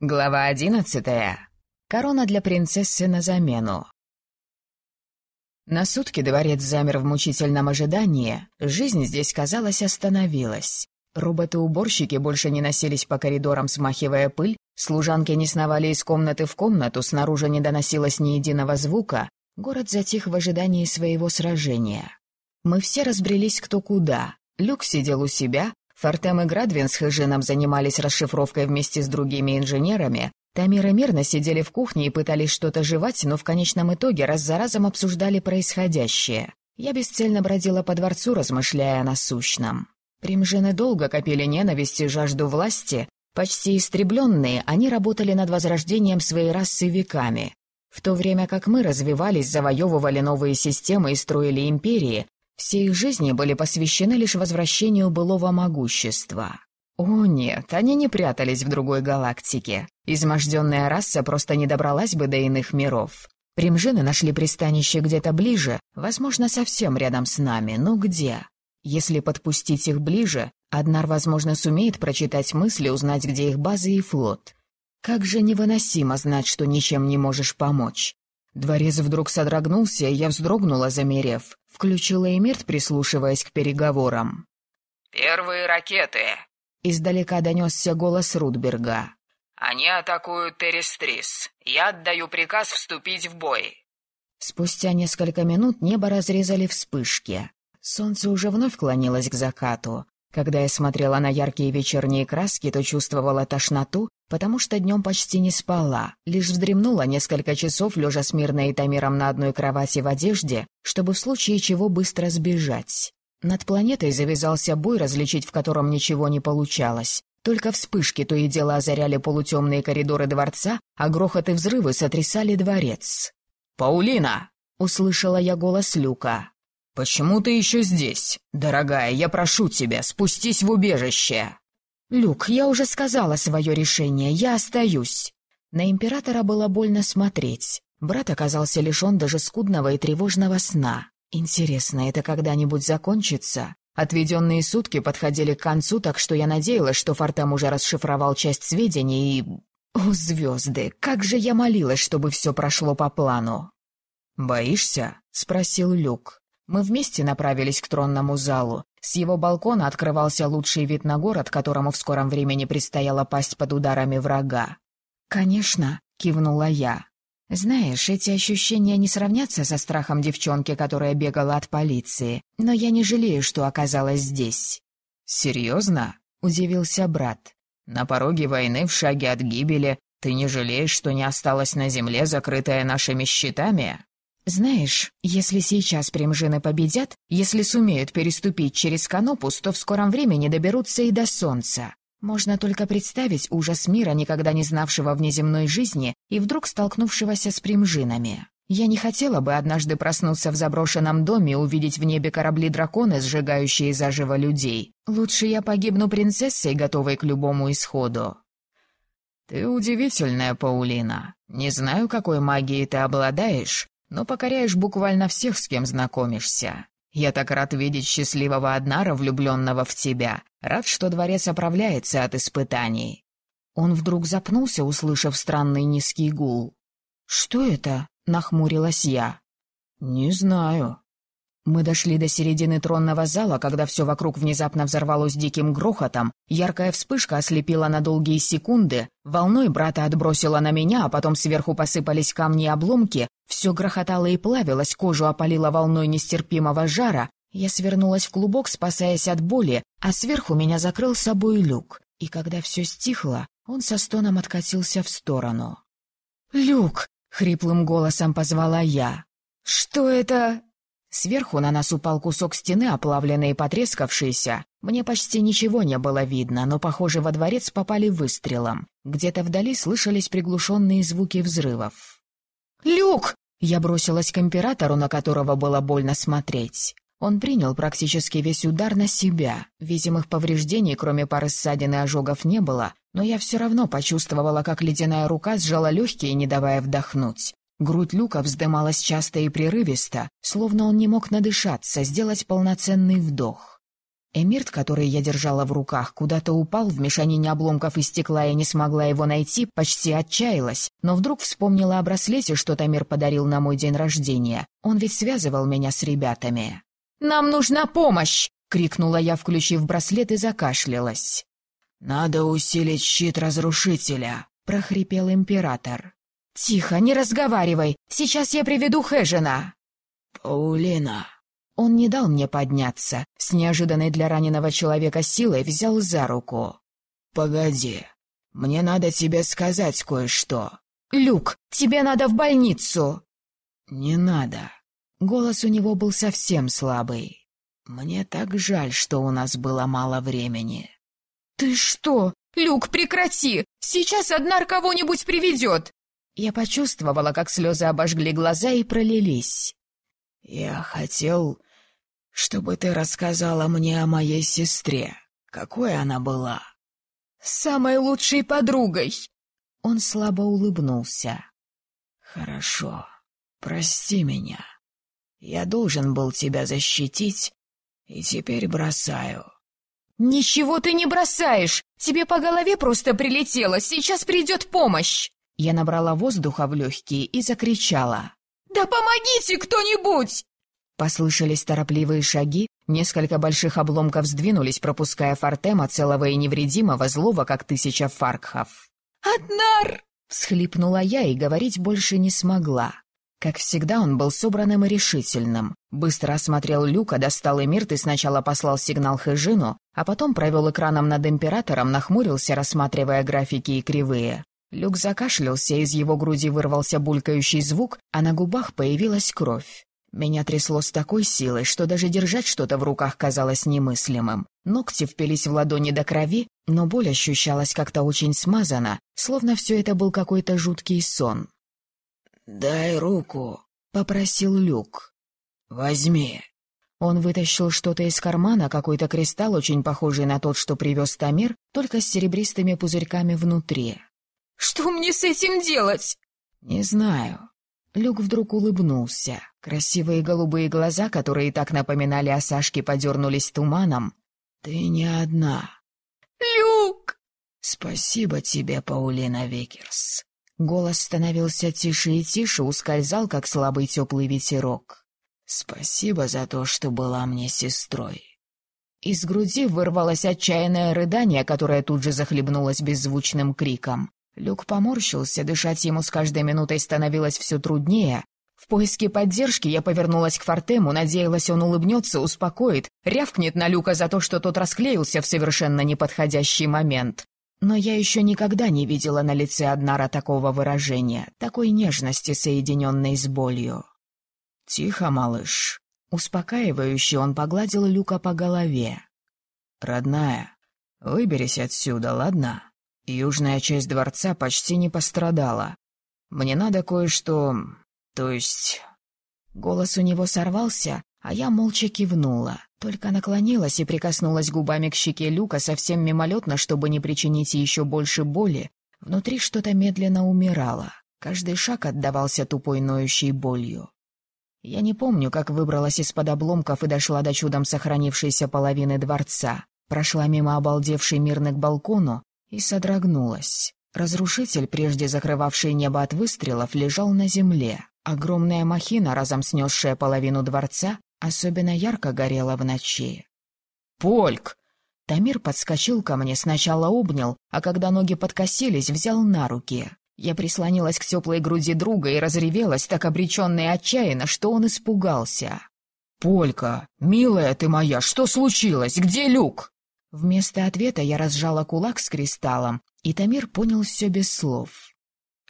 Глава одиннадцатая. Корона для принцессы на замену. На сутки дворец замер в мучительном ожидании. Жизнь здесь, казалось, остановилась. Роботы-уборщики больше не носились по коридорам, смахивая пыль, служанки не сновали из комнаты в комнату, снаружи не доносилось ни единого звука. Город затих в ожидании своего сражения. Мы все разбрелись кто куда. Люк сидел у себя, Фортем и Градвин с Хэжином занимались расшифровкой вместе с другими инженерами. Тамир и Мирно сидели в кухне и пытались что-то жевать, но в конечном итоге раз за разом обсуждали происходящее. Я бесцельно бродила по дворцу, размышляя о насущном. Примжины долго копили ненависть и жажду власти. Почти истребленные, они работали над возрождением своей расы веками. В то время как мы развивались, завоевывали новые системы и строили империи, все их жизни были посвящены лишь возвращению былого могущества. О нет, они не прятались в другой галактике. Изможденная раса просто не добралась бы до иных миров. Примжины нашли пристанище где-то ближе, возможно, совсем рядом с нами, но где? Если подпустить их ближе, Аднар, возможно, сумеет прочитать мысли, узнать, где их базы и флот. Как же невыносимо знать, что ничем не можешь помочь. Дворец вдруг содрогнулся, и я вздрогнула, замерев. Включила Эмирт, прислушиваясь к переговорам. «Первые ракеты!» Издалека донесся голос Рудберга. «Они атакуют Терестрис. Я отдаю приказ вступить в бой». Спустя несколько минут небо разрезали вспышки. Солнце уже вновь клонилось к закату. Когда я смотрела на яркие вечерние краски, то чувствовала тошноту, потому что днем почти не спала, лишь вздремнула несколько часов, лежа с Мирной и Тамиром на одной кровати в одежде, чтобы в случае чего быстро сбежать. Над планетой завязался бой, различить в котором ничего не получалось. Только вспышки то и дело озаряли полутемные коридоры дворца, а грохот и взрывы сотрясали дворец. «Паулина!» — услышала я голос Люка. «Почему ты еще здесь? Дорогая, я прошу тебя, спустись в убежище!» «Люк, я уже сказала свое решение, я остаюсь». На императора было больно смотреть. Брат оказался лишен даже скудного и тревожного сна. Интересно, это когда-нибудь закончится? Отведенные сутки подходили к концу, так что я надеялась, что Фортам уже расшифровал часть сведений и... О, звезды, как же я молилась, чтобы все прошло по плану. «Боишься?» — спросил Люк. Мы вместе направились к тронному залу. С его балкона открывался лучший вид на город, которому в скором времени предстояло пасть под ударами врага. «Конечно», — кивнула я. «Знаешь, эти ощущения не сравнятся со страхом девчонки, которая бегала от полиции, но я не жалею, что оказалась здесь». «Серьезно?» — удивился брат. «На пороге войны, в шаге от гибели, ты не жалеешь, что не осталась на земле, закрытая нашими щитами?» Знаешь, если сейчас примжины победят, если сумеют переступить через Канопус, то в скором времени доберутся и до Солнца. Можно только представить ужас мира, никогда не знавшего внеземной жизни и вдруг столкнувшегося с примжинами. Я не хотела бы однажды проснуться в заброшенном доме и увидеть в небе корабли-драконы, сжигающие заживо людей. Лучше я погибну принцессой, готовой к любому исходу. «Ты удивительная, Паулина. Не знаю, какой магией ты обладаешь, но покоряешь буквально всех, с кем знакомишься. Я так рад видеть счастливого Аднара, влюбленного в тебя. Рад, что дворец оправляется от испытаний». Он вдруг запнулся, услышав странный низкий гул. «Что это?» — нахмурилась я. «Не знаю», мы дошли до середины тронного зала, когда все вокруг внезапно взорвалось диким грохотом, яркая вспышка ослепила на долгие секунды, волной брата отбросила на меня, а потом сверху посыпались камни и обломки, все грохотало и плавилось, кожу опалило волной нестерпимого жара, я свернулась в клубок, спасаясь от боли, а сверху меня закрыл собой люк, и когда все стихло, он со стоном откатился в сторону. «Люк!» — хриплым голосом позвала я. «Что это?» Сверху на нас упал кусок стены, оплавленный и потрескавшийся. Мне почти ничего не было видно, но, похоже, во дворец попали выстрелом. Где-то вдали слышались приглушенные звуки взрывов. «Люк!» Я бросилась к императору, на которого было больно смотреть. Он принял практически весь удар на себя. Видимых повреждений, кроме пары ссадин и ожогов, не было, но я все равно почувствовала, как ледяная рука сжала легкие, не давая вдохнуть. Грудь Люка вздымалась часто и прерывисто, словно он не мог надышаться, сделать полноценный вдох. Эмирт, который я держала в руках, куда-то упал в мешанине обломков и стекла и не смогла его найти, почти отчаялась, но вдруг вспомнила о браслете, что Тамир подарил на мой день рождения. Он ведь связывал меня с ребятами. «Нам нужна помощь!» — крикнула я, включив браслет, и закашлялась. «Надо усилить щит разрушителя», — прохрипел император. «Тихо, не разговаривай! Сейчас я приведу Хэжена!» «Паулина!» Он не дал мне подняться, с неожиданной для раненого человека силой взял за руку. «Погоди, мне надо тебе сказать кое-что». «Люк, тебе надо в больницу!» «Не надо». Голос у него был совсем слабый. «Мне так жаль, что у нас было мало времени». «Ты что? Люк, прекрати! Сейчас Аднар кого-нибудь приведет!» Я почувствовала, как слезы обожгли глаза и пролились. «Я хотел, чтобы ты рассказала мне о моей сестре. Какой она была?» «Самой лучшей подругой!» Он слабо улыбнулся. «Хорошо. Прости меня. Я должен был тебя защитить, и теперь бросаю». «Ничего ты не бросаешь! Тебе по голове просто прилетело, сейчас придет помощь!» Я набрала воздуха в легкие и закричала. «Да помогите кто-нибудь!» Послышались торопливые шаги, несколько больших обломков сдвинулись, пропуская Фортема целого и невредимого, злого, как тысяча фаркхов. «Аднар!» — всхлипнула я и говорить больше не смогла. Как всегда, он был собранным и решительным. Быстро осмотрел люка, достал Эмирт и сначала послал сигнал Хэжину, а потом провел экраном над Императором, нахмурился, рассматривая графики и кривые. Люк закашлялся, из его груди вырвался булькающий звук, а на губах появилась кровь. Меня трясло с такой силой, что даже держать что-то в руках казалось немыслимым. Ногти впились в ладони до крови, но боль ощущалась как-то очень смазана, словно все это был какой-то жуткий сон. «Дай руку», — попросил Люк. «Возьми». Он вытащил что-то из кармана, какой-то кристалл, очень похожий на тот, что привез Тамир, только с серебристыми пузырьками внутри. Что мне с этим делать?» «Не знаю». Люк вдруг улыбнулся. Красивые голубые глаза, которые так напоминали о Сашке, подернулись туманом. «Ты не одна». «Люк!» «Спасибо тебе, Паулина Викерс». Голос становился тише и тише, ускользал, как слабый теплый ветерок. «Спасибо за то, что была мне сестрой». Из груди вырвалось отчаянное рыдание, которое тут же захлебнулось беззвучным криком. Люк поморщился, дышать ему с каждой минутой становилось все труднее. В поиске поддержки я повернулась к Фортему, надеялась, он улыбнется, успокоит, рявкнет на Люка за то, что тот расклеился в совершенно неподходящий момент. Но я еще никогда не видела на лице Аднара такого выражения, такой нежности, соединенной с болью. «Тихо, малыш». Успокаивающе он погладил Люка по голове. «Родная, выберись отсюда, ладно?» Южная часть дворца почти не пострадала. Мне надо кое-что... То есть...» Голос у него сорвался, а я молча кивнула, только наклонилась и прикоснулась губами к щеке Люка совсем мимолетно, чтобы не причинить еще больше боли. Внутри что-то медленно умирало. Каждый шаг отдавался тупой ноющей болью. Я не помню, как выбралась из-под обломков и дошла до чудом сохранившейся половины дворца. Прошла мимо обалдевшей мирной к балкону, и содрогнулась. Разрушитель, прежде закрывавший небо от выстрелов, лежал на земле. Огромная махина, разом снесшая половину дворца, особенно ярко горела в ночи. «Польк!» Тамир подскочил ко мне, сначала обнял, а когда ноги подкосились, взял на руки. Я прислонилась к теплой груди друга и разревелась, так обреченно и отчаянно, что он испугался. «Полька, милая ты моя, что случилось? Где Люк?» Вместо ответа я разжала кулак с кристаллом, и Тамир понял все без слов.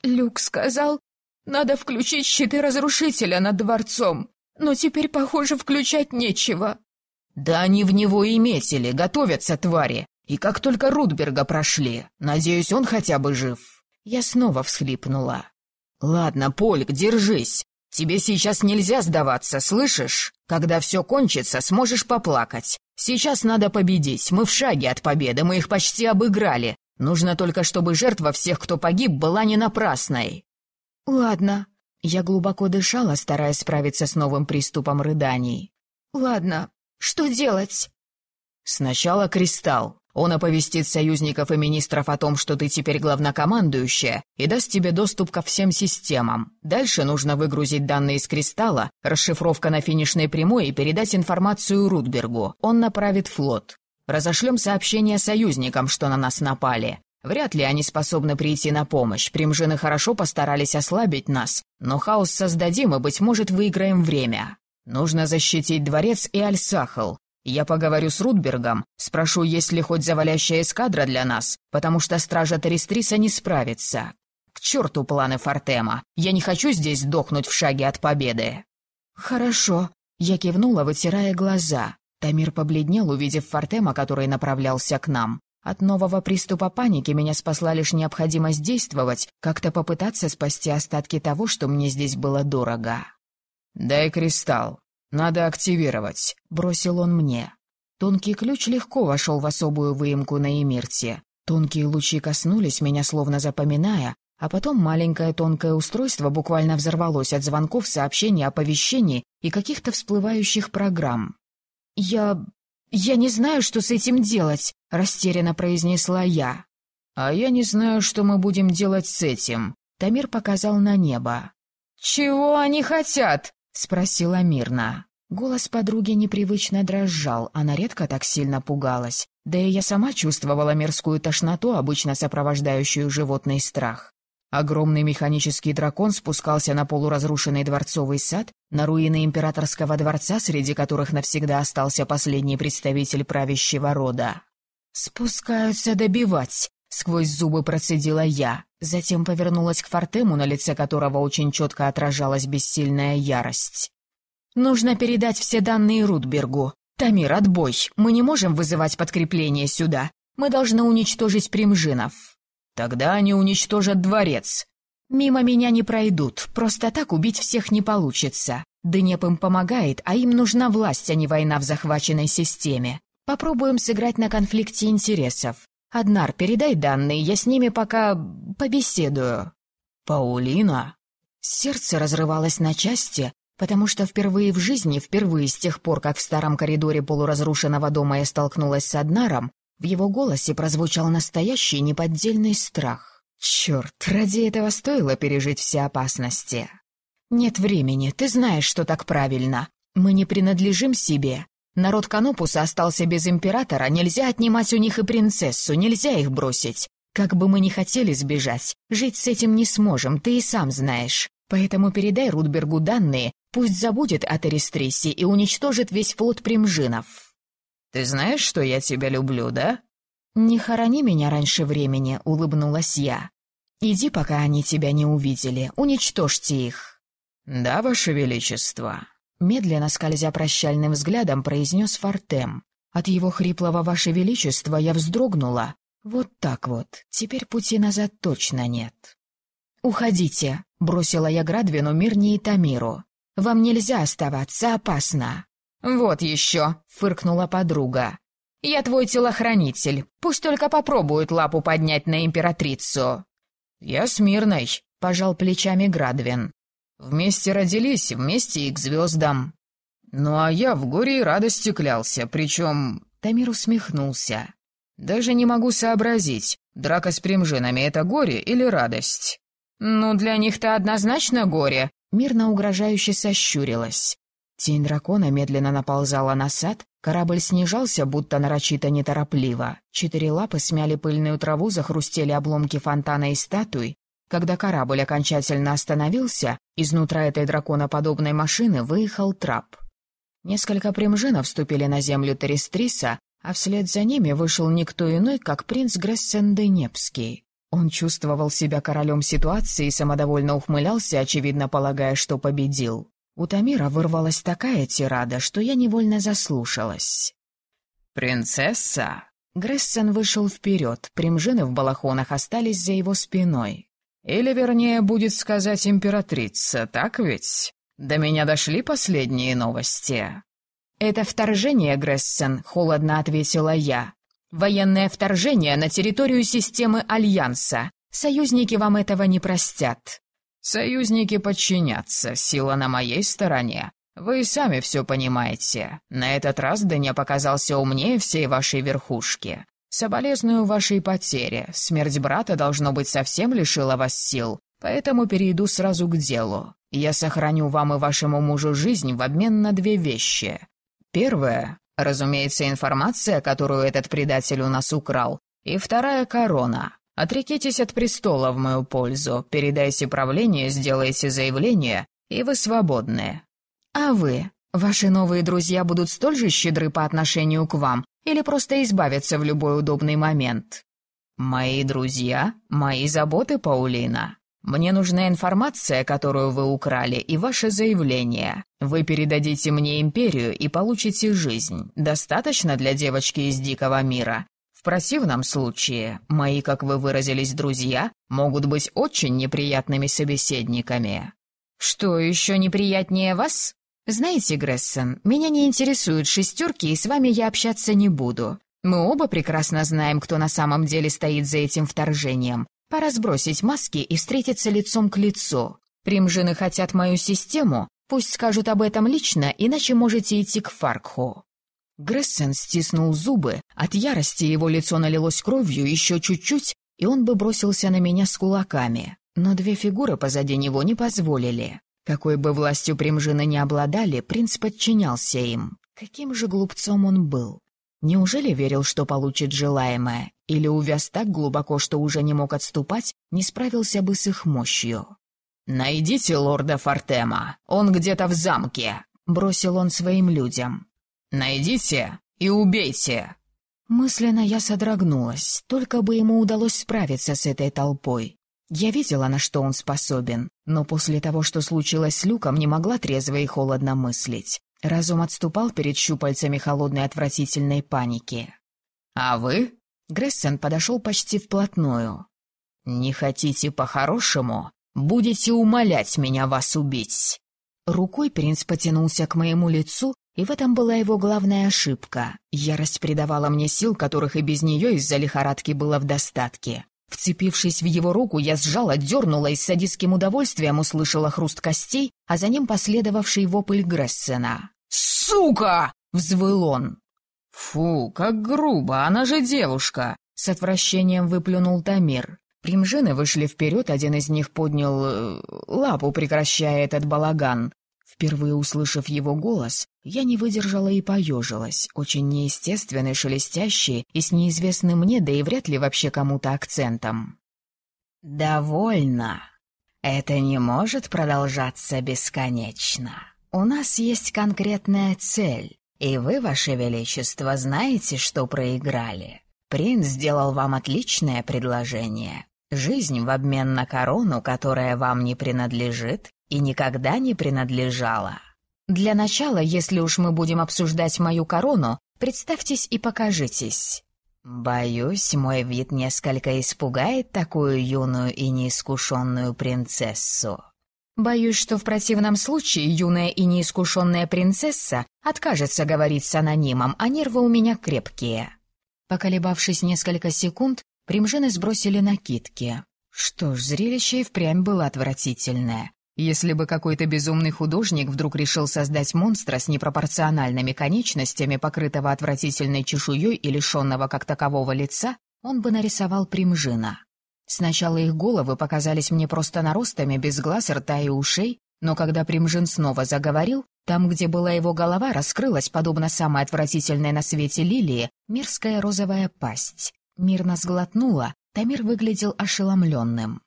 «Люк сказал, надо включить щиты разрушителя над дворцом, но теперь, похоже, включать нечего». «Да они в него и метили, готовятся твари, и как только Рудберга прошли, надеюсь, он хотя бы жив». Я снова всхлипнула. «Ладно, Польк, держись. Тебе сейчас нельзя сдаваться, слышишь? Когда все кончится, сможешь поплакать. Сейчас надо победить. Мы в шаге от победы, мы их почти обыграли. Нужно только, чтобы жертва всех, кто погиб, была не напрасной. Ладно. Я глубоко дышала, стараясь справиться с новым приступом рыданий. Ладно. Что делать? «Сначала Кристалл. Он оповестит союзников и министров о том, что ты теперь главнокомандующая, и даст тебе доступ ко всем системам. Дальше нужно выгрузить данные из кристалла, расшифровка на финишной прямой и передать информацию Рудбергу. Он направит флот. Разошлем сообщение союзникам, что на нас напали. Вряд ли они способны прийти на помощь. Примжины хорошо постарались ослабить нас, но хаос создадим и, быть может, выиграем время. Нужно защитить дворец и Альсахал. Я поговорю с Рудбергом, спрошу, есть ли хоть завалящая эскадра для нас, потому что стража Терестриса не справится. К черту планы Фортема. Я не хочу здесь сдохнуть в шаге от победы. Хорошо. Я кивнула, вытирая глаза. Тамир побледнел, увидев Фортема, который направлялся к нам. От нового приступа паники меня спасла лишь необходимость действовать, как-то попытаться спасти остатки того, что мне здесь было дорого. «Дай кристалл», «Надо активировать», — бросил он мне. Тонкий ключ легко вошел в особую выемку на Эмирте. Тонкие лучи коснулись меня, словно запоминая, а потом маленькое тонкое устройство буквально взорвалось от звонков, сообщений, оповещений и каких-то всплывающих программ. «Я... я не знаю, что с этим делать», — растерянно произнесла я. «А я не знаю, что мы будем делать с этим», — Тамир показал на небо. «Чего они хотят?» — спросила мирно. Голос подруги непривычно дрожал, она редко так сильно пугалась. Да и я сама чувствовала мерзкую тошноту, обычно сопровождающую животный страх. Огромный механический дракон спускался на полуразрушенный дворцовый сад, на руины императорского дворца, среди которых навсегда остался последний представитель правящего рода. «Спускаются добивать!» — сквозь зубы процедила я. Затем повернулась к Фортему, на лице которого очень четко отражалась бессильная ярость. «Нужно передать все данные Рудбергу. Тамир, отбой. Мы не можем вызывать подкрепление сюда. Мы должны уничтожить Примжинов». «Тогда они уничтожат дворец». «Мимо меня не пройдут. Просто так убить всех не получится. Днеп им помогает, а им нужна власть, а не война в захваченной системе. Попробуем сыграть на конфликте интересов. «Аднар, передай данные, я с ними пока побеседую». «Паулина?» Сердце разрывалось на части, потому что впервые в жизни, впервые с тех пор, как в старом коридоре полуразрушенного дома я столкнулась с Аднаром, в его голосе прозвучал настоящий неподдельный страх. Черт, ради этого стоило пережить все опасности. «Нет времени, ты знаешь, что так правильно. Мы не принадлежим себе. Народ Канопуса остался без императора, нельзя отнимать у них и принцессу, нельзя их бросить. Как бы мы ни хотели сбежать, жить с этим не сможем, ты и сам знаешь. Поэтому передай Рудбергу данные, пусть забудет о Терестрисе и уничтожит весь флот Примжинов. Ты знаешь, что я тебя люблю, да? Не хорони меня раньше времени, улыбнулась я. Иди, пока они тебя не увидели, уничтожьте их. Да, ваше величество. Медленно скользя прощальным взглядом, произнес Фортем. От его хриплого «Ваше Величество» я вздрогнула. Вот так вот, теперь пути назад точно нет. «Уходите», — бросила я Градвину, Мирни и Тамиру. «Вам нельзя оставаться, опасно». «Вот еще», — фыркнула подруга. «Я твой телохранитель. Пусть только попробуют лапу поднять на императрицу». «Я с Мирной», — пожал плечами Градвин. Вместе родились, вместе и к звездам. Ну а я в горе и радости клялся, причем...» Тамир усмехнулся. «Даже не могу сообразить, драка с примжинами — это горе или радость?» «Ну, для них-то однозначно горе», — мирно угрожающе сощурилась. Тень дракона медленно наползала на сад, корабль снижался, будто нарочито неторопливо. Четыре лапы смяли пыльную траву, захрустели обломки фонтана и статуй, когда корабль окончательно остановился, изнутра этой драконоподобной машины выехал трап. Несколько примжинов вступили на землю Терестриса, а вслед за ними вышел никто иной, как принц Грессен-Денепский. Он чувствовал себя королем ситуации и самодовольно ухмылялся, очевидно полагая, что победил. У Тамира вырвалась такая тирада, что я невольно заслушалась. «Принцесса?» Грессен вышел вперед, примжины в балахонах остались за его спиной. Или, вернее, будет сказать императрица, так ведь? До меня дошли последние новости». «Это вторжение, Грессен», — холодно ответила я. «Военное вторжение на территорию системы Альянса. Союзники вам этого не простят». «Союзники подчинятся, сила на моей стороне. Вы сами все понимаете. На этот раз Дыня показался умнее всей вашей верхушки. Соболезную вашей потере. Смерть брата, должно быть, совсем лишила вас сил. Поэтому перейду сразу к делу. Я сохраню вам и вашему мужу жизнь в обмен на две вещи. Первое, разумеется, информация, которую этот предатель у нас украл. И вторая — корона. Отрекитесь от престола в мою пользу, передайте правление, сделайте заявление, и вы свободны. А вы? Ваши новые друзья будут столь же щедры по отношению к вам или просто избавятся в любой удобный момент? Мои друзья, мои заботы, Паулина. Мне нужна информация, которую вы украли, и ваше заявление. Вы передадите мне империю и получите жизнь. Достаточно для девочки из дикого мира. В противном случае, мои, как вы выразились, друзья, могут быть очень неприятными собеседниками. Что еще неприятнее вас? «Знаете, Грессон, меня не интересуют шестерки, и с вами я общаться не буду. Мы оба прекрасно знаем, кто на самом деле стоит за этим вторжением. Пора сбросить маски и встретиться лицом к лицу. Примжины хотят мою систему, пусть скажут об этом лично, иначе можете идти к Фаркху». Грессен стиснул зубы, от ярости его лицо налилось кровью еще чуть-чуть, и он бы бросился на меня с кулаками. Но две фигуры позади него не позволили. Какой бы властью Примжина не обладали, принц подчинялся им. Каким же глупцом он был? Неужели верил, что получит желаемое? Или увяз так глубоко, что уже не мог отступать, не справился бы с их мощью? «Найдите лорда Фортема, он где-то в замке», — бросил он своим людям. «Найдите и убейте». Мысленно я содрогнулась, только бы ему удалось справиться с этой толпой. Я видела, на что он способен, но после того, что случилось с Люком, не могла трезво и холодно мыслить. Разум отступал перед щупальцами холодной отвратительной паники. «А вы?» Грессен подошел почти вплотную. «Не хотите по-хорошему? Будете умолять меня вас убить!» Рукой принц потянулся к моему лицу, и в этом была его главная ошибка. Ярость придавала мне сил, которых и без нее из-за лихорадки было в достатке. Вцепившись в его руку, я сжала, дернула и с садистским удовольствием услышала хруст костей, а за ним последовавший вопль Грессена. «Сука!» — взвыл он. «Фу, как грубо, она же девушка!» — с отвращением выплюнул Тамир. Примжины вышли вперед, один из них поднял э, лапу, прекращая этот балаган. Впервые услышав его голос, я не выдержала и поежилась, очень неестественный, шелестящий и с неизвестным мне, да и вряд ли вообще кому-то акцентом. «Довольно. Это не может продолжаться бесконечно. У нас есть конкретная цель, и вы, Ваше Величество, знаете, что проиграли. Принц сделал вам отличное предложение. Жизнь в обмен на корону, которая вам не принадлежит, и никогда не принадлежала. Для начала, если уж мы будем обсуждать мою корону, представьтесь и покажитесь. Боюсь, мой вид несколько испугает такую юную и неискушенную принцессу. Боюсь, что в противном случае юная и неискушенная принцесса откажется говорить с анонимом, а нервы у меня крепкие. Поколебавшись несколько секунд, примжины сбросили накидки. Что ж, зрелище и впрямь было отвратительное. Если бы какой-то безумный художник вдруг решил создать монстра с непропорциональными конечностями, покрытого отвратительной чешуей и лишенного как такового лица, он бы нарисовал примжина. Сначала их головы показались мне просто наростами, без глаз, рта и ушей, но когда примжин снова заговорил, там, где была его голова, раскрылась, подобно самой отвратительной на свете лилии, мирская розовая пасть. Мирно сглотнула, Тамир выглядел ошеломленным.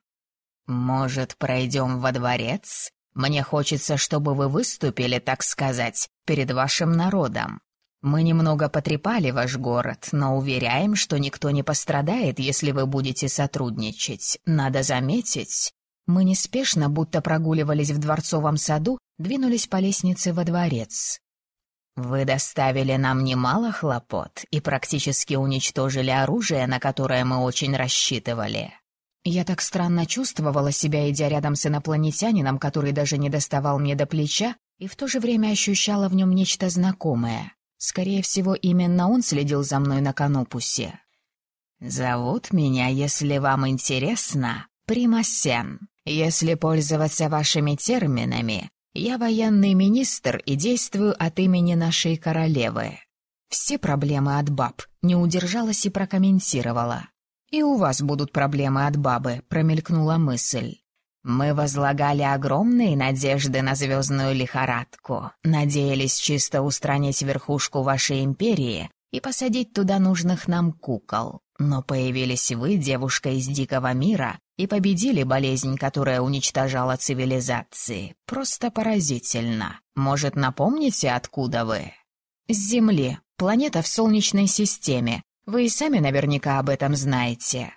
«Может, пройдем во дворец? Мне хочется, чтобы вы выступили, так сказать, перед вашим народом. Мы немного потрепали ваш город, но уверяем, что никто не пострадает, если вы будете сотрудничать. Надо заметить...» Мы неспешно, будто прогуливались в дворцовом саду, двинулись по лестнице во дворец. «Вы доставили нам немало хлопот и практически уничтожили оружие, на которое мы очень рассчитывали. Я так странно чувствовала себя, идя рядом с инопланетянином, который даже не доставал мне до плеча, и в то же время ощущала в нем нечто знакомое. Скорее всего, именно он следил за мной на Канопусе. «Зовут меня, если вам интересно, Примасен. Если пользоваться вашими терминами, Я военный министр и действую от имени нашей королевы. Все проблемы от баб не удержалась и прокомментировала. «И у вас будут проблемы от бабы», — промелькнула мысль. Мы возлагали огромные надежды на звездную лихорадку, надеялись чисто устранить верхушку вашей империи и посадить туда нужных нам кукол. Но появились вы, девушка из дикого мира, и победили болезнь, которая уничтожала цивилизации. Просто поразительно. Может, напомните, откуда вы? С Земли. Планета в Солнечной системе. Вы и сами наверняка об этом знаете.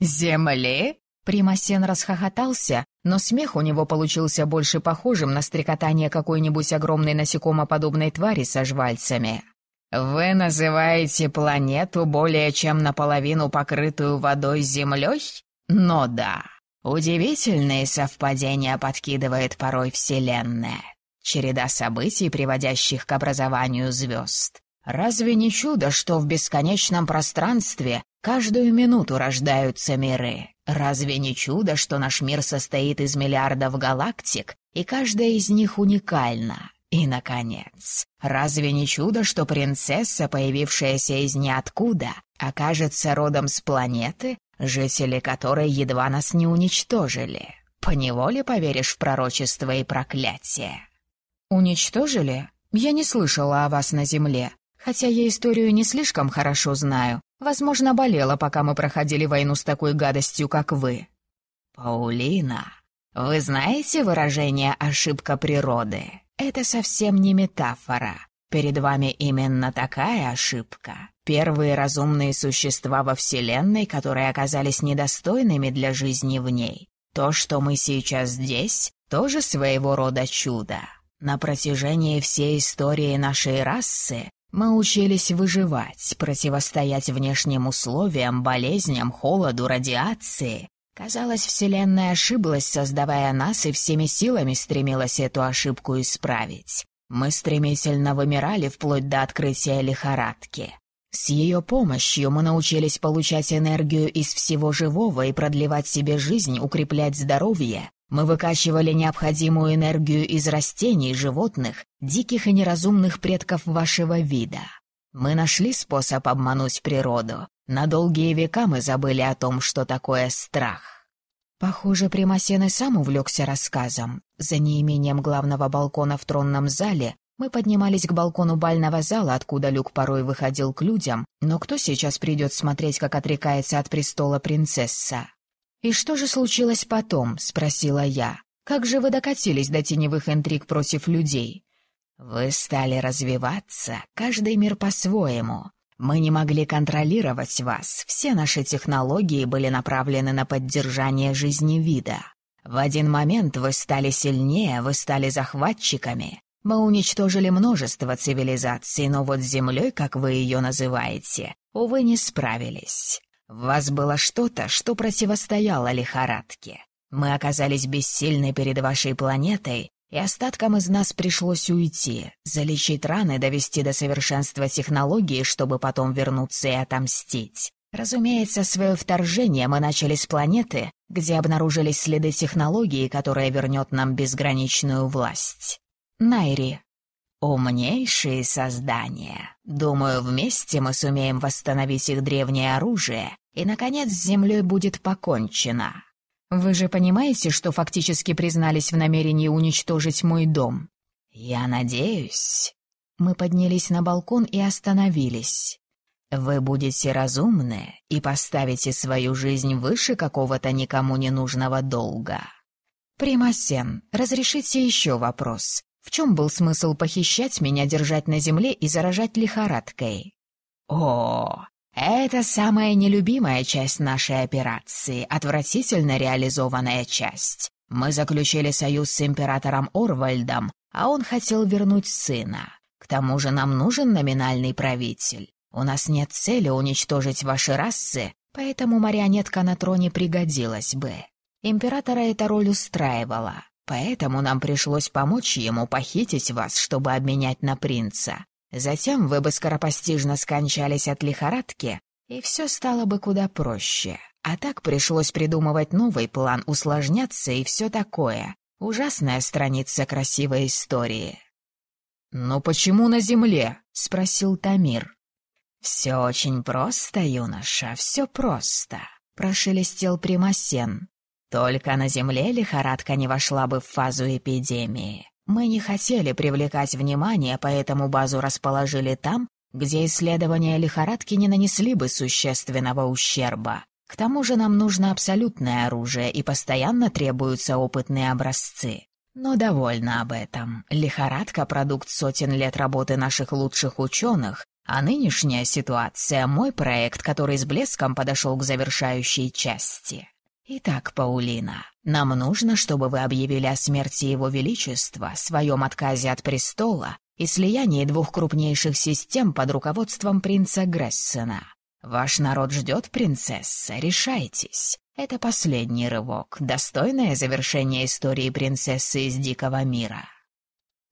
Земли? Примасен расхохотался, но смех у него получился больше похожим на стрекотание какой-нибудь огромной насекомоподобной твари со жвальцами. «Вы называете планету более чем наполовину покрытую водой Землей? Но да, удивительные совпадения подкидывает порой Вселенная. Череда событий, приводящих к образованию звезд. Разве не чудо, что в бесконечном пространстве каждую минуту рождаются миры? Разве не чудо, что наш мир состоит из миллиардов галактик, и каждая из них уникальна? И, наконец, разве не чудо, что принцесса, появившаяся из ниоткуда, окажется родом с планеты, жители которой едва нас не уничтожили? Поневоле поверишь в пророчество и проклятие? Уничтожили? Я не слышала о вас на Земле, хотя я историю не слишком хорошо знаю, Возможно, болела, пока мы проходили войну с такой гадостью, как вы. Паулина, вы знаете выражение «ошибка природы»? Это совсем не метафора. Перед вами именно такая ошибка. Первые разумные существа во Вселенной, которые оказались недостойными для жизни в ней. То, что мы сейчас здесь, тоже своего рода чудо. На протяжении всей истории нашей расы мы учились выживать, противостоять внешним условиям, болезням, холоду, радиации. Казалось, Вселенная ошиблась, создавая нас, и всеми силами стремилась эту ошибку исправить. Мы стремительно вымирали вплоть до открытия лихорадки. С ее помощью мы научились получать энергию из всего живого и продлевать себе жизнь, укреплять здоровье, мы выкачивали необходимую энергию из растений, животных, диких и неразумных предков вашего вида. Мы нашли способ обмануть природу. На долгие века мы забыли о том, что такое страх. Похоже, Примасен и сам увлекся рассказом. За неимением главного балкона в тронном зале мы поднимались к балкону бального зала, откуда люк порой выходил к людям, но кто сейчас придет смотреть, как отрекается от престола принцесса? «И что же случилось потом?» — спросила я. «Как же вы докатились до теневых интриг против людей?» «Вы стали развиваться, каждый мир по-своему. Мы не могли контролировать вас, все наши технологии были направлены на поддержание жизни вида. В один момент вы стали сильнее, вы стали захватчиками. Мы уничтожили множество цивилизаций, но вот с Землей, как вы ее называете, увы, не справились. В вас было что-то, что противостояло лихорадке. Мы оказались бессильны перед вашей планетой, и остаткам из нас пришлось уйти, залечить раны, довести до совершенства технологии, чтобы потом вернуться и отомстить. Разумеется, свое вторжение мы начали с планеты, где обнаружились следы технологии, которая вернет нам безграничную власть. Найри. Умнейшие создания. Думаю, вместе мы сумеем восстановить их древнее оружие, и, наконец, с землей будет покончено. Вы же понимаете, что фактически признались в намерении уничтожить мой дом? Я надеюсь. Мы поднялись на балкон и остановились. Вы будете разумны и поставите свою жизнь выше какого-то никому не нужного долга. Примасен, разрешите еще вопрос. В чем был смысл похищать меня, держать на земле и заражать лихорадкой? О, это самая нелюбимая часть нашей операции, отвратительно реализованная часть. Мы заключили союз с императором Орвальдом, а он хотел вернуть сына. К тому же нам нужен номинальный правитель. У нас нет цели уничтожить ваши расы, поэтому марионетка на троне пригодилась бы. Императора эта роль устраивала. Поэтому нам пришлось помочь ему похитить вас, чтобы обменять на принца. Затем вы бы скоропостижно скончались от лихорадки, и все стало бы куда проще. А так пришлось придумывать новый план, усложняться и все такое. Ужасная страница красивой истории. «Но почему на земле?» — спросил Тамир. «Все очень просто, юноша, все просто», — прошелестел Примасен. «Только на земле лихорадка не вошла бы в фазу эпидемии. Мы не хотели привлекать внимание, поэтому базу расположили там, где исследования лихорадки не нанесли бы существенного ущерба. К тому же нам нужно абсолютное оружие и постоянно требуются опытные образцы. Но довольно об этом. Лихорадка — продукт сотен лет работы наших лучших ученых, а нынешняя ситуация — мой проект, который с блеском подошел к завершающей части. Итак, Паулина, нам нужно, чтобы вы объявили о смерти Его Величества, своем отказе от престола и слиянии двух крупнейших систем под руководством принца Грессена. Ваш народ ждет, принцесса, решайтесь. Это последний рывок, достойное завершение истории принцессы из Дикого мира.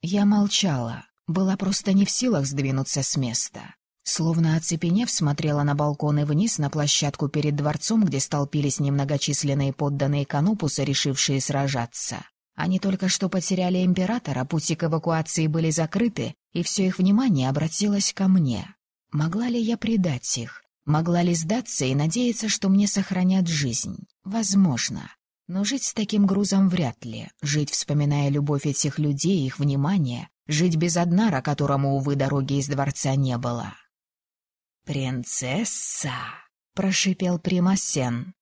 Я молчала, была просто не в силах сдвинуться с места. Словно оцепенев, смотрела на балконы вниз на площадку перед дворцом, где столпились немногочисленные подданные Канопуса, решившие сражаться. Они только что потеряли императора, пути к эвакуации были закрыты, и все их внимание обратилось ко мне. Могла ли я предать их? Могла ли сдаться и надеяться, что мне сохранят жизнь? Возможно. Но жить с таким грузом вряд ли. Жить, вспоминая любовь этих людей, их внимание. Жить без Однара, которому, увы, дороги из дворца не было. «Принцесса!» — прошипел Примасен.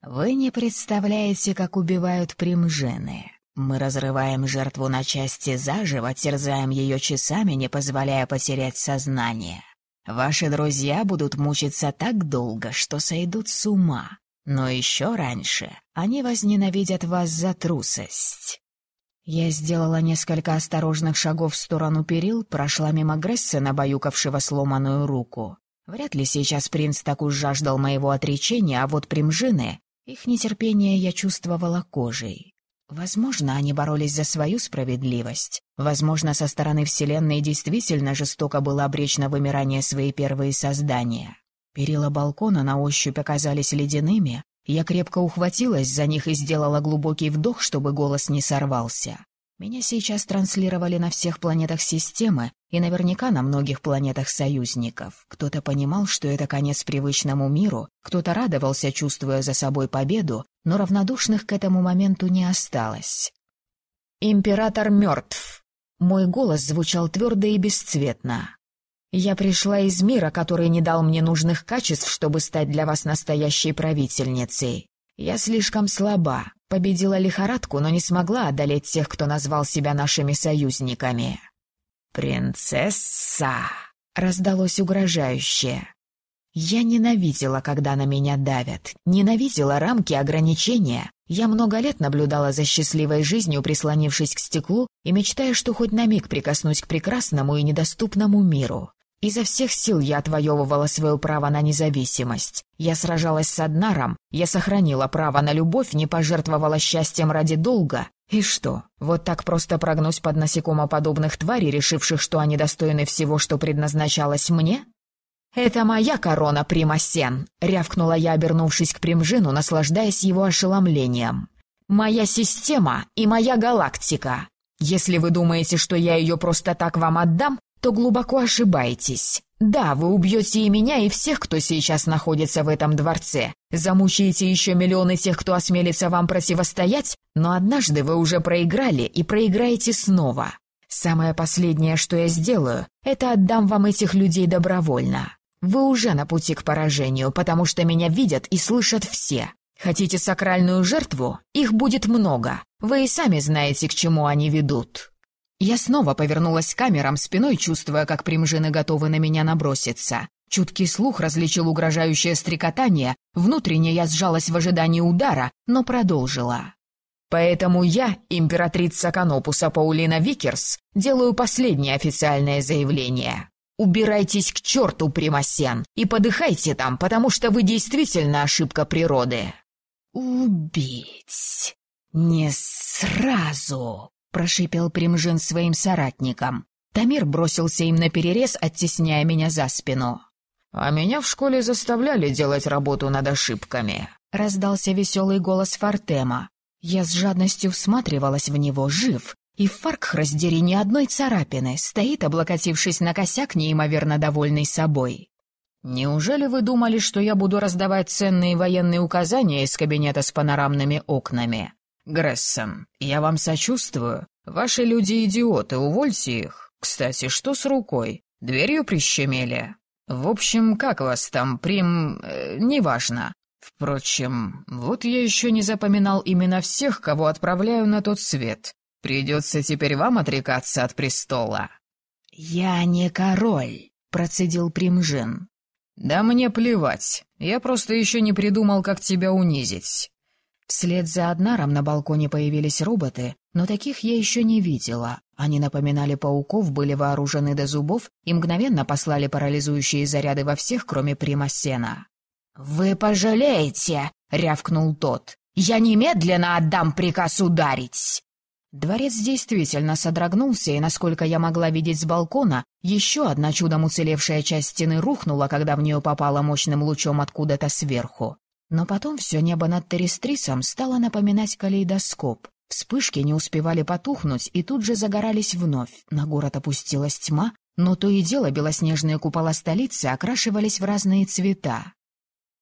«Вы не представляете, как убивают примжены. Мы разрываем жертву на части заживо, терзаем ее часами, не позволяя потерять сознание. Ваши друзья будут мучиться так долго, что сойдут с ума. Но еще раньше они возненавидят вас за трусость». Я сделала несколько осторожных шагов в сторону перил, прошла мимо Грессена, баюкавшего сломанную руку. Вряд ли сейчас принц так уж жаждал моего отречения, а вот примжины, их нетерпение я чувствовала кожей. Возможно, они боролись за свою справедливость. Возможно, со стороны Вселенной действительно жестоко было обречь на вымирание свои первые создания. Перила балкона на ощупь оказались ледяными. Я крепко ухватилась за них и сделала глубокий вдох, чтобы голос не сорвался. Меня сейчас транслировали на всех планетах системы и наверняка на многих планетах союзников. Кто-то понимал, что это конец привычному миру, кто-то радовался, чувствуя за собой победу, но равнодушных к этому моменту не осталось. «Император мертв!» Мой голос звучал твердо и бесцветно. «Я пришла из мира, который не дал мне нужных качеств, чтобы стать для вас настоящей правительницей. Я слишком слаба, победила лихорадку, но не смогла одолеть тех, кто назвал себя нашими союзниками». «Принцесса!» — раздалось угрожающе. Я ненавидела, когда на меня давят, ненавидела рамки ограничения. Я много лет наблюдала за счастливой жизнью, прислонившись к стеклу и мечтая, что хоть на миг прикоснусь к прекрасному и недоступному миру. Изо всех сил я отвоевывала свое право на независимость. Я сражалась с Аднаром, я сохранила право на любовь, не пожертвовала счастьем ради долга. И что, вот так просто прогнусь под насекомоподобных тварей, решивших, что они достойны всего, что предназначалось мне? «Это моя корона, Примасен!» — рявкнула я, обернувшись к Примжину, наслаждаясь его ошеломлением. «Моя система и моя галактика. Если вы думаете, что я ее просто так вам отдам, то глубоко ошибаетесь. Да, вы убьете и меня, и всех, кто сейчас находится в этом дворце. Замучаете еще миллионы тех, кто осмелится вам противостоять, но однажды вы уже проиграли и проиграете снова. Самое последнее, что я сделаю, это отдам вам этих людей добровольно. Вы уже на пути к поражению, потому что меня видят и слышат все. Хотите сакральную жертву? Их будет много. Вы и сами знаете, к чему они ведут». Я снова повернулась к камерам спиной, чувствуя, как примжины готовы на меня наброситься. Чуткий слух различил угрожающее стрекотание, внутренне я сжалась в ожидании удара, но продолжила. Поэтому я, императрица Канопуса Паулина Викерс, делаю последнее официальное заявление. Убирайтесь к черту, Примасен, и подыхайте там, потому что вы действительно ошибка природы. Убить. Не сразу, прошипел Примжин своим соратникам. Тамир бросился им на перерез, оттесняя меня за спину. «А меня в школе заставляли делать работу над ошибками», — раздался веселый голос Фортема. Я с жадностью всматривалась в него, жив, и в фарк раздери ни одной царапины, стоит, облокотившись на косяк, неимоверно довольный собой. «Неужели вы думали, что я буду раздавать ценные военные указания из кабинета с панорамными окнами? Грессон, я вам сочувствую. Ваши люди идиоты, увольте их. Кстати, что с рукой? Дверью прищемели? В общем, как вас там, прим... Э, неважно. Впрочем, вот я еще не запоминал имена всех, кого отправляю на тот свет. Придется теперь вам отрекаться от престола». «Я не король», — процедил Примжин. «Да мне плевать. Я просто еще не придумал, как тебя унизить». Вслед за Аднаром на балконе появились роботы, но таких я еще не видела. Они напоминали пауков, были вооружены до зубов и мгновенно послали парализующие заряды во всех, кроме Примасена. «Вы пожалеете!» — рявкнул тот. «Я немедленно отдам приказ ударить!» Дворец действительно содрогнулся, и, насколько я могла видеть с балкона, еще одна чудом уцелевшая часть стены рухнула, когда в нее попала мощным лучом откуда-то сверху. Но потом все небо над Терестрисом стало напоминать калейдоскоп. Вспышки не успевали потухнуть и тут же загорались вновь. На город опустилась тьма, но то и дело белоснежные купола столицы окрашивались в разные цвета.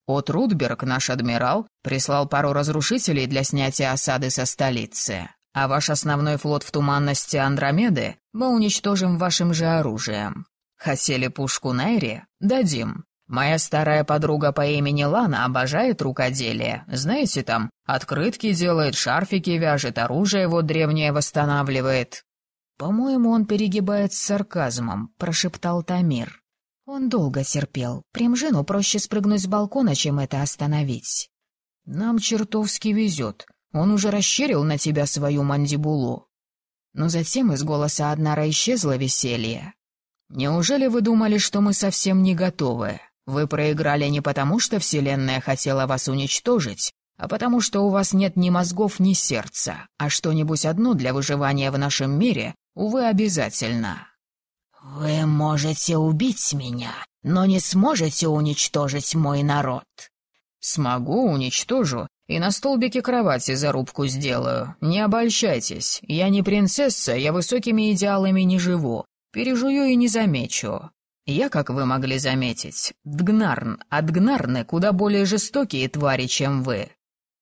От Рудберг, наш адмирал, прислал пару разрушителей для снятия осады со столицы. А ваш основной флот в туманности Андромеды мы уничтожим вашим же оружием. Хотели пушку Найри? Дадим. Моя старая подруга по имени Лана обожает рукоделие. Знаете, там открытки делает, шарфики вяжет, оружие вот древнее восстанавливает. По-моему, он перегибает с сарказмом, прошептал Тамир. Он долго терпел. Примжину проще спрыгнуть с балкона, чем это остановить. Нам чертовски везет. Он уже расщерил на тебя свою мандибулу. Но затем из голоса Аднара исчезло веселье. Неужели вы думали, что мы совсем не готовы? Вы проиграли не потому, что Вселенная хотела вас уничтожить, а потому что у вас нет ни мозгов, ни сердца, а что-нибудь одно для выживания в нашем мире, увы, обязательно. «Вы можете убить меня, но не сможете уничтожить мой народ». «Смогу, уничтожу, и на столбике кровати зарубку сделаю. Не обольщайтесь. Я не принцесса, я высокими идеалами не живу. Пережую и не замечу. Я, как вы могли заметить, Дгнарн, а Дгнарны куда более жестокие твари, чем вы».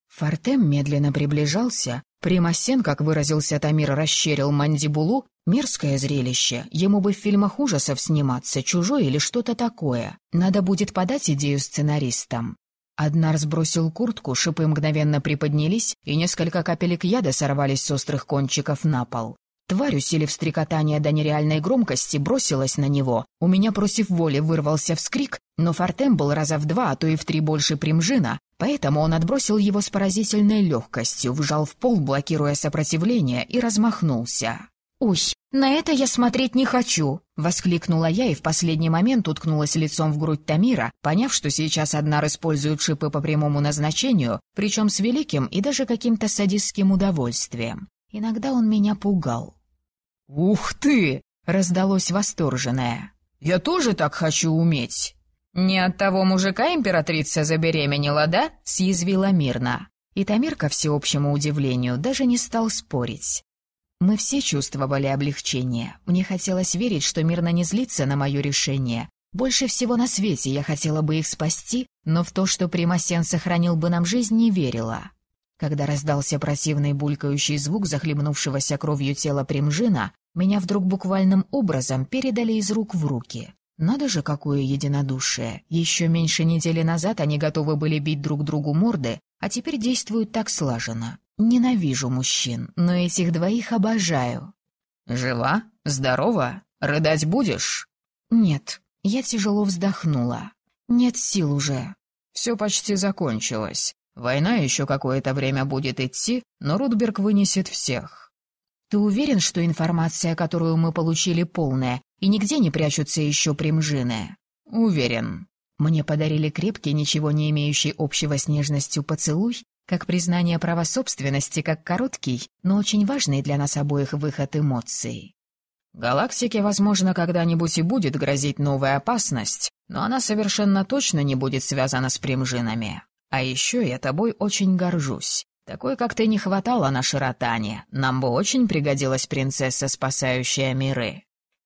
Фортем медленно приближался. Примасен, как выразился Тамир, расщерил мандибулу. Мерзкое зрелище. Ему бы в фильмах ужасов сниматься, чужой или что-то такое. Надо будет подать идею сценаристам. Аднар сбросил куртку, шипы мгновенно приподнялись, и несколько капелек яда сорвались с острых кончиков на пол. Тварь, усилив стрекотание до нереальной громкости, бросилась на него. У меня против воли вырвался вскрик, но Фортем был раза в два, а то и в три больше примжина, поэтому он отбросил его с поразительной легкостью, вжал в пол, блокируя сопротивление, и размахнулся. «Ой, на это я смотреть не хочу!» — воскликнула я и в последний момент уткнулась лицом в грудь Тамира, поняв, что сейчас Аднар использует шипы по прямому назначению, причем с великим и даже каким-то садистским удовольствием. Иногда он меня пугал. «Ух ты!» — раздалось восторженное. «Я тоже так хочу уметь!» «Не от того мужика императрица забеременела, да?» — съязвила мирно. И Тамир, ко всеобщему удивлению, даже не стал спорить. Мы все чувствовали облегчение. Мне хотелось верить, что мирно не злится на мое решение. Больше всего на свете я хотела бы их спасти, но в то, что Примасен сохранил бы нам жизнь, не верила. Когда раздался противный булькающий звук захлебнувшегося кровью тела Примжина, меня вдруг буквальным образом передали из рук в руки. Надо же, какое единодушие. Еще меньше недели назад они готовы были бить друг другу морды, а теперь действуют так слаженно. Ненавижу мужчин, но этих двоих обожаю. Жива? Здорова? Рыдать будешь? Нет. Я тяжело вздохнула. Нет сил уже. Все почти закончилось. Война еще какое-то время будет идти, но Рудберг вынесет всех. Ты уверен, что информация, которую мы получили, полная, и нигде не прячутся еще примжины? Уверен. Мне подарили крепкий, ничего не имеющий общего с нежностью поцелуй, как признание права собственности, как короткий, но очень важный для нас обоих выход эмоций. Галактике, возможно, когда-нибудь и будет грозить новая опасность, но она совершенно точно не будет связана с примжинами. А еще я тобой очень горжусь. Такой, как ты, не хватало на Широтане. Нам бы очень пригодилась принцесса, спасающая миры».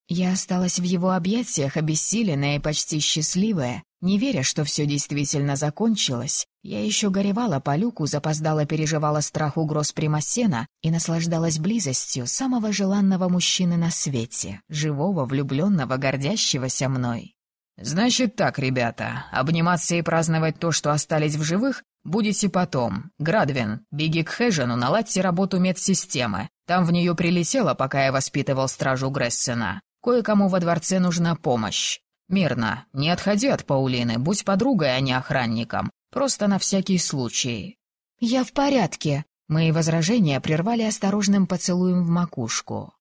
Я осталась в его объятиях, обессиленная и почти счастливая, не веря, что все действительно закончилось. Я еще горевала по люку, запоздала переживала страх угроз Примасена и наслаждалась близостью самого желанного мужчины на свете, живого, влюбленного, гордящегося мной. «Значит так, ребята, обниматься и праздновать то, что остались в живых, будете потом. Градвин, беги к Хэжену, наладьте работу медсистемы. Там в нее прилетело, пока я воспитывал стражу Грессена. Кое-кому во дворце нужна помощь. Мирно, не отходи от Паулины, будь подругой, а не охранником. Просто на всякий случай». «Я в порядке». Мои возражения прервали осторожным поцелуем в макушку.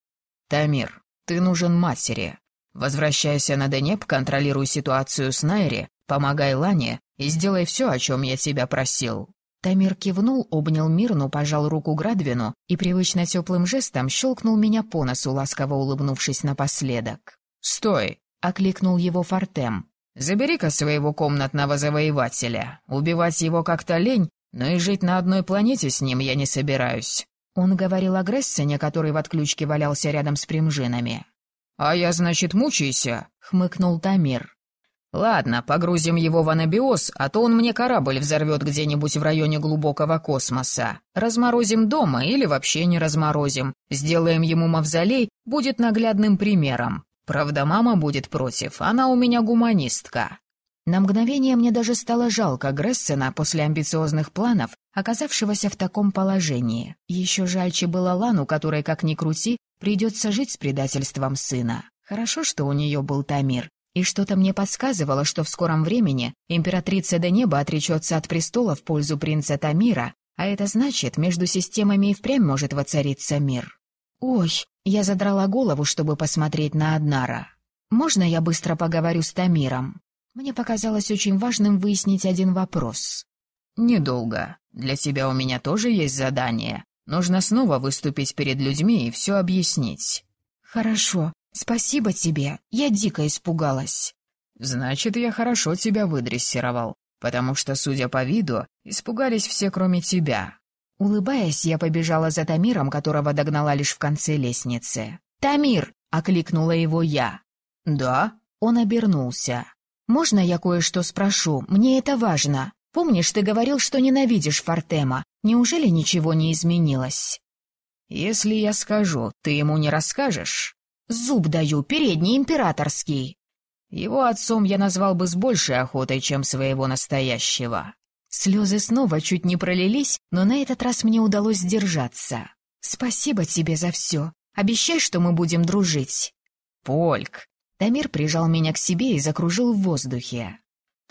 «Тамир, ты нужен матери. Возвращайся на Денеп, контролируй ситуацию с Найри, помогай Лане и сделай все, о чем я тебя просил». Тамир кивнул, обнял Мирну, пожал руку Градвину и привычно теплым жестом щелкнул меня по носу, ласково улыбнувшись напоследок. «Стой!» — окликнул его Фортем. «Забери-ка своего комнатного завоевателя. Убивать его как-то лень, но и жить на одной планете с ним я не собираюсь». Он говорил о Грессене, который в отключке валялся рядом с примжинами. «А я, значит, мучайся?» — хмыкнул Тамир. «Ладно, погрузим его в анабиоз, а то он мне корабль взорвет где-нибудь в районе глубокого космоса. Разморозим дома или вообще не разморозим. Сделаем ему мавзолей, будет наглядным примером. Правда, мама будет против, она у меня гуманистка». На мгновение мне даже стало жалко Грессена после амбициозных планов, оказавшегося в таком положении. Еще жальче было Лану, которой, как ни крути, придется жить с предательством сына. Хорошо, что у нее был Тамир, и что-то мне подсказывало, что в скором времени императрица до неба отречется от престола в пользу принца Тамира, а это значит, между системами и впрямь может воцариться мир. «Ой!» — я задрала голову, чтобы посмотреть на Аднара. «Можно я быстро поговорю с Тамиром?» Мне показалось очень важным выяснить один вопрос. «Недолго. Для тебя у меня тоже есть задание. Нужно снова выступить перед людьми и все объяснить». «Хорошо. «Спасибо тебе, я дико испугалась». «Значит, я хорошо тебя выдрессировал, потому что, судя по виду, испугались все, кроме тебя». Улыбаясь, я побежала за Тамиром, которого догнала лишь в конце лестницы. «Тамир!» — окликнула его я. «Да?» — он обернулся. «Можно я кое-что спрошу? Мне это важно. Помнишь, ты говорил, что ненавидишь Фортема. Неужели ничего не изменилось?» «Если я скажу, ты ему не расскажешь?» Зуб даю, передний императорский. Его отцом я назвал бы с большей охотой, чем своего настоящего. Слезы снова чуть не пролились, но на этот раз мне удалось сдержаться. Спасибо тебе за все. Обещай, что мы будем дружить. Польк. Дамир прижал меня к себе и закружил в воздухе.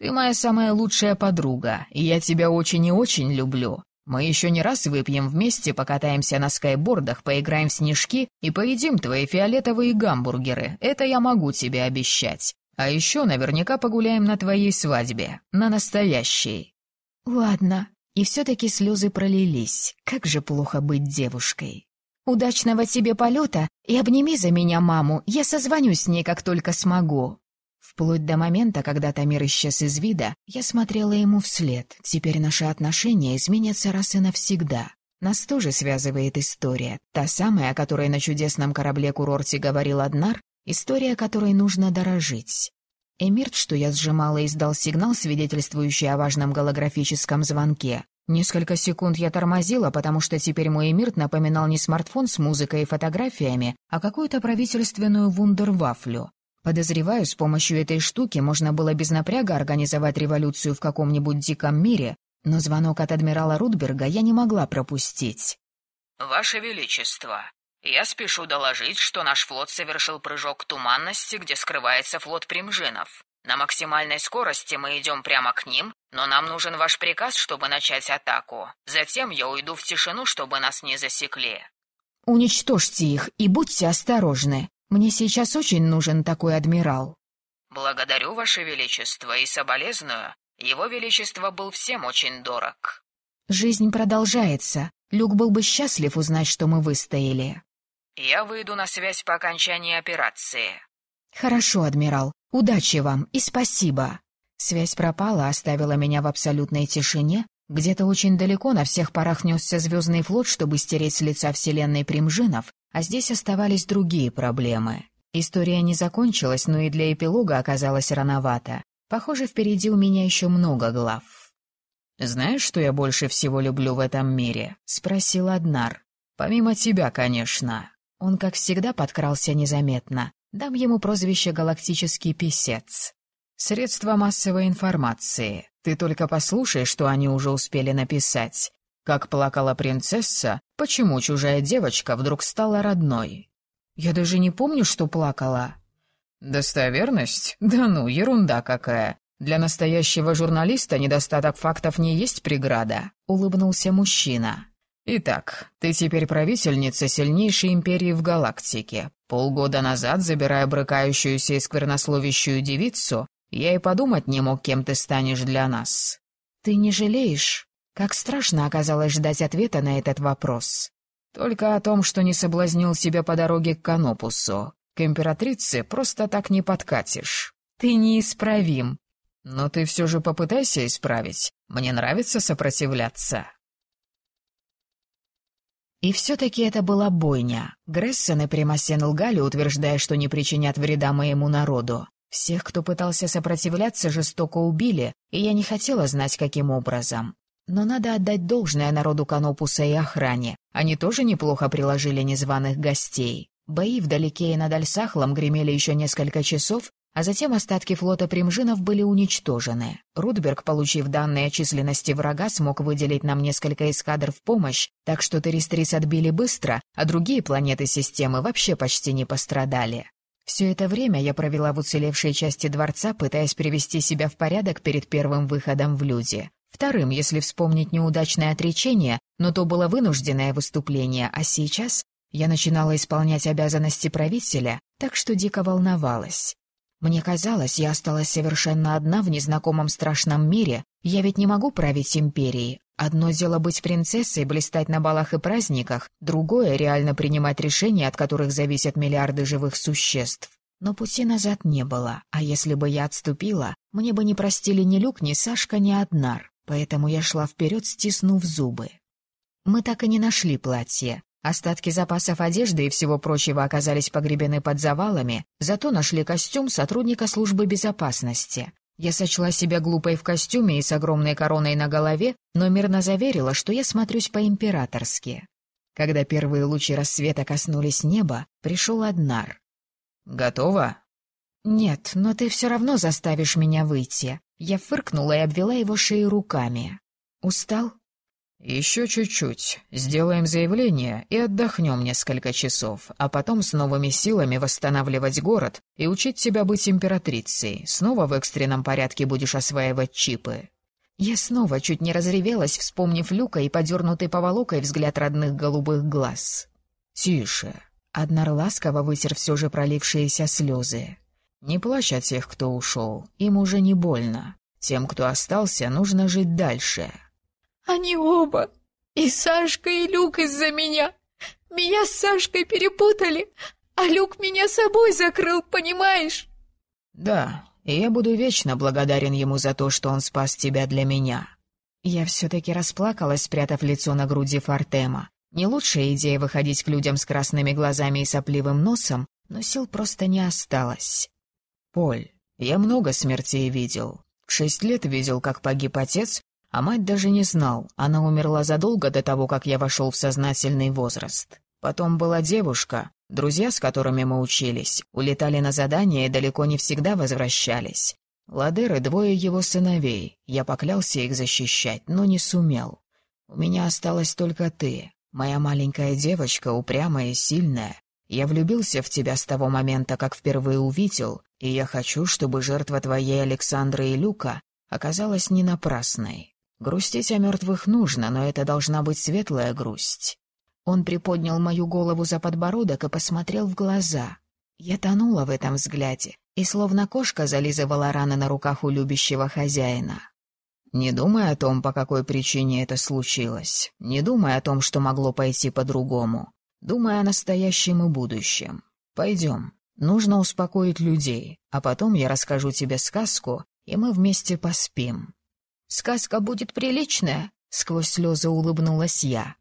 Ты моя самая лучшая подруга, и я тебя очень и очень люблю. Мы еще не раз выпьем вместе, покатаемся на скайбордах, поиграем в снежки и поедим твои фиолетовые гамбургеры. Это я могу тебе обещать. А еще наверняка погуляем на твоей свадьбе. На настоящей. Ладно. И все-таки слезы пролились. Как же плохо быть девушкой. Удачного тебе полета и обними за меня маму. Я созвонюсь с ней, как только смогу. Вплоть до момента, когда Тамир исчез из вида, я смотрела ему вслед. Теперь наши отношения изменятся раз и навсегда. Нас тоже связывает история. Та самая, о которой на чудесном корабле-курорте говорил Аднар, история, которой нужно дорожить. Эмирт, что я сжимала, издал сигнал, свидетельствующий о важном голографическом звонке. Несколько секунд я тормозила, потому что теперь мой Эмирт напоминал не смартфон с музыкой и фотографиями, а какую-то правительственную вундервафлю. Подозреваю, с помощью этой штуки можно было без напряга организовать революцию в каком-нибудь диком мире, но звонок от адмирала Рудберга я не могла пропустить. «Ваше Величество, я спешу доложить, что наш флот совершил прыжок к туманности, где скрывается флот Примжинов. На максимальной скорости мы идем прямо к ним, но нам нужен ваш приказ, чтобы начать атаку. Затем я уйду в тишину, чтобы нас не засекли». «Уничтожьте их и будьте осторожны. Мне сейчас очень нужен такой адмирал». «Благодарю, Ваше Величество, и соболезную. Его Величество был всем очень дорог». «Жизнь продолжается. Люк был бы счастлив узнать, что мы выстояли». «Я выйду на связь по окончании операции». «Хорошо, адмирал. Удачи вам и спасибо». Связь пропала, оставила меня в абсолютной тишине, Где-то очень далеко на всех парах несся звездный флот, чтобы стереть с лица вселенной Примжинов, а здесь оставались другие проблемы. История не закончилась, но и для эпилога оказалось рановато. Похоже, впереди у меня еще много глав. «Знаешь, что я больше всего люблю в этом мире?» — спросил Аднар. «Помимо тебя, конечно». Он, как всегда, подкрался незаметно. Дам ему прозвище «Галактический писец». Средства массовой информации. Ты только послушай, что они уже успели написать. Как плакала принцесса, почему чужая девочка вдруг стала родной. Я даже не помню, что плакала. Достоверность? Да ну, ерунда какая. Для настоящего журналиста недостаток фактов не есть преграда, улыбнулся мужчина. Итак, ты теперь правительница сильнейшей империи в галактике. Полгода назад, забирая брыкающуюся и сквернословящую девицу, я и подумать не мог, кем ты станешь для нас. Ты не жалеешь? Как страшно оказалось ждать ответа на этот вопрос. Только о том, что не соблазнил себя по дороге к Канопусу. К императрице просто так не подкатишь. Ты неисправим. Но ты все же попытайся исправить. Мне нравится сопротивляться. И все-таки это была бойня. Грессен и Примасен лгали, утверждая, что не причинят вреда моему народу. Всех, кто пытался сопротивляться, жестоко убили, и я не хотела знать, каким образом. Но надо отдать должное народу Канопуса и охране. Они тоже неплохо приложили незваных гостей. Бои вдалеке и над Альсахлом гремели еще несколько часов, а затем остатки флота Примжинов были уничтожены. Рудберг, получив данные о численности врага, смог выделить нам несколько эскадр в помощь, так что Терестрис отбили быстро, а другие планеты системы вообще почти не пострадали. Все это время я провела в уцелевшей части дворца, пытаясь привести себя в порядок перед первым выходом в люди. Вторым, если вспомнить неудачное отречение, но то было вынужденное выступление, а сейчас я начинала исполнять обязанности правителя, так что дико волновалась. Мне казалось, я осталась совершенно одна в незнакомом страшном мире, я ведь не могу править империей, Одно дело быть принцессой, блистать на балах и праздниках, другое — реально принимать решения, от которых зависят миллиарды живых существ. Но пути назад не было, а если бы я отступила, мне бы не простили ни Люк, ни Сашка, ни Однар, поэтому я шла вперед, стиснув зубы. Мы так и не нашли платье. Остатки запасов одежды и всего прочего оказались погребены под завалами, зато нашли костюм сотрудника службы безопасности. Я сочла себя глупой в костюме и с огромной короной на голове, но мирно заверила, что я смотрюсь по-императорски. Когда первые лучи рассвета коснулись неба, пришел Аднар. «Готово?» «Нет, но ты все равно заставишь меня выйти». Я фыркнула и обвела его шею руками. «Устал?» «Еще чуть-чуть. Сделаем заявление и отдохнем несколько часов, а потом с новыми силами восстанавливать город и учить тебя быть императрицей. Снова в экстренном порядке будешь осваивать чипы». Я снова чуть не разревелась, вспомнив Люка и подернутый поволокой взгляд родных голубых глаз. «Тише». Однар ласково вытер все же пролившиеся слезы. «Не плачь о тех, кто ушел. Им уже не больно. Тем, кто остался, нужно жить дальше». Они оба. И Сашка, и Люк из-за меня. Меня с Сашкой перепутали, а Люк меня собой закрыл, понимаешь? Да, и я буду вечно благодарен ему за то, что он спас тебя для меня. Я все-таки расплакалась, спрятав лицо на груди Фортема. Не лучшая идея выходить к людям с красными глазами и сопливым носом, но сил просто не осталось. Поль, я много смертей видел. Шесть лет видел, как погиб отец, а мать даже не знал, она умерла задолго до того, как я вошел в сознательный возраст. Потом была девушка, друзья, с которыми мы учились, улетали на задание и далеко не всегда возвращались. Ладеры — двое его сыновей, я поклялся их защищать, но не сумел. У меня осталась только ты, моя маленькая девочка, упрямая и сильная. Я влюбился в тебя с того момента, как впервые увидел, и я хочу, чтобы жертва твоей Александры и Люка оказалась не напрасной. Грустить о мертвых нужно, но это должна быть светлая грусть. Он приподнял мою голову за подбородок и посмотрел в глаза. Я тонула в этом взгляде и словно кошка зализывала раны на руках у любящего хозяина. Не думай о том, по какой причине это случилось. Не думай о том, что могло пойти по-другому. Думай о настоящем и будущем. Пойдем. Нужно успокоить людей, а потом я расскажу тебе сказку, и мы вместе поспим. Сказка будет приличная. Сквозь слезы улыбнулась я.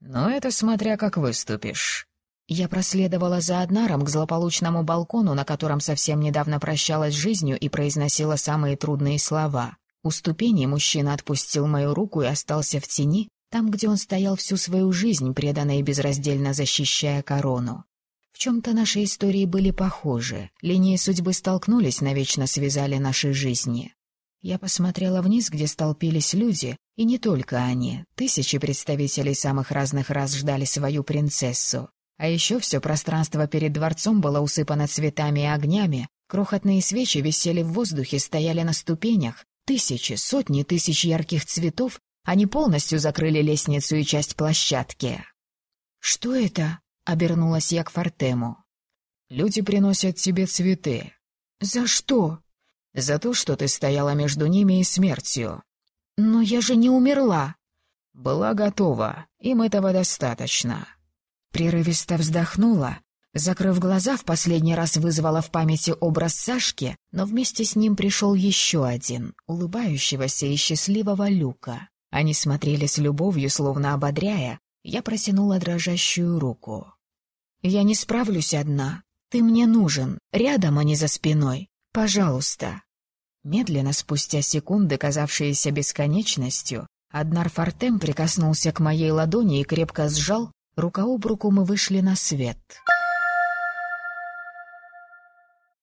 «Но это смотря как выступишь». Я проследовала за Аднаром к злополучному балкону, на котором совсем недавно прощалась с жизнью и произносила самые трудные слова. У ступеней мужчина отпустил мою руку и остался в тени, там, где он стоял всю свою жизнь, преданно и безраздельно защищая корону. В чем-то наши истории были похожи. Линии судьбы столкнулись, навечно связали наши жизни. Я посмотрела вниз, где столпились люди, и не только они. Тысячи представителей самых разных рас ждали свою принцессу. А еще все пространство перед дворцом было усыпано цветами и огнями, крохотные свечи висели в воздухе, стояли на ступенях, тысячи, сотни тысяч ярких цветов, они полностью закрыли лестницу и часть площадки. «Что это?» — обернулась я к Фортему. «Люди приносят тебе цветы». «За что?» За то, что ты стояла между ними и смертью. Но я же не умерла. Была готова, им этого достаточно. Прерывисто вздохнула, закрыв глаза, в последний раз вызвала в памяти образ Сашки, но вместе с ним пришел еще один, улыбающегося и счастливого Люка. Они смотрели с любовью, словно ободряя. Я протянула дрожащую руку. «Я не справлюсь одна. Ты мне нужен, рядом, а не за спиной. Пожалуйста». Медленно, спустя секунды, казавшиеся бесконечностью, Аднар Фортем прикоснулся к моей ладони и крепко сжал, рука об руку мы вышли на свет.